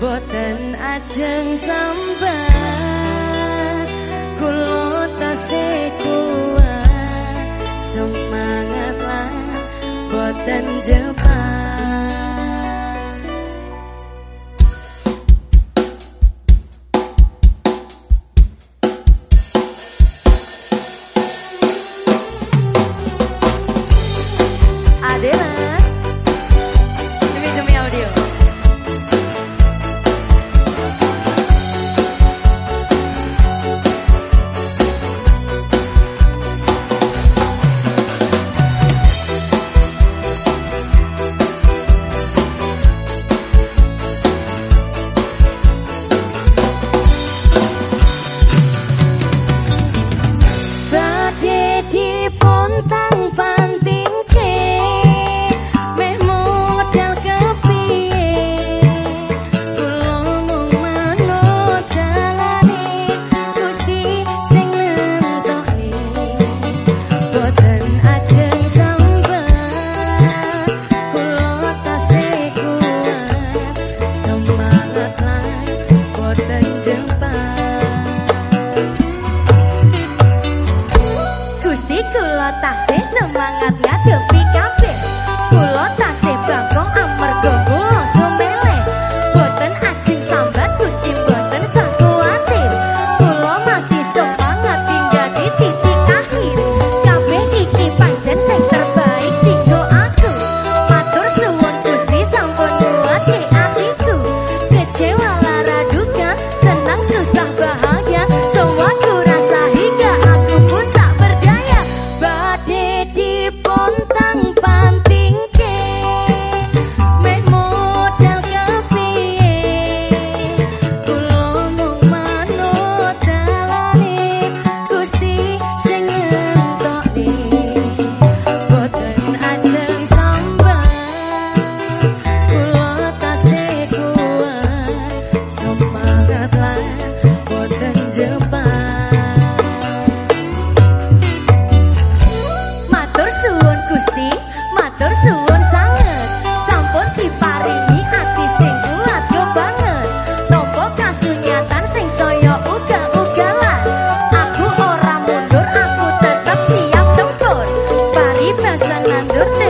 boten ajeng sambat kulo tasih kuat semangat lah boten kasih semangatnya. Fitnah Nandur nandur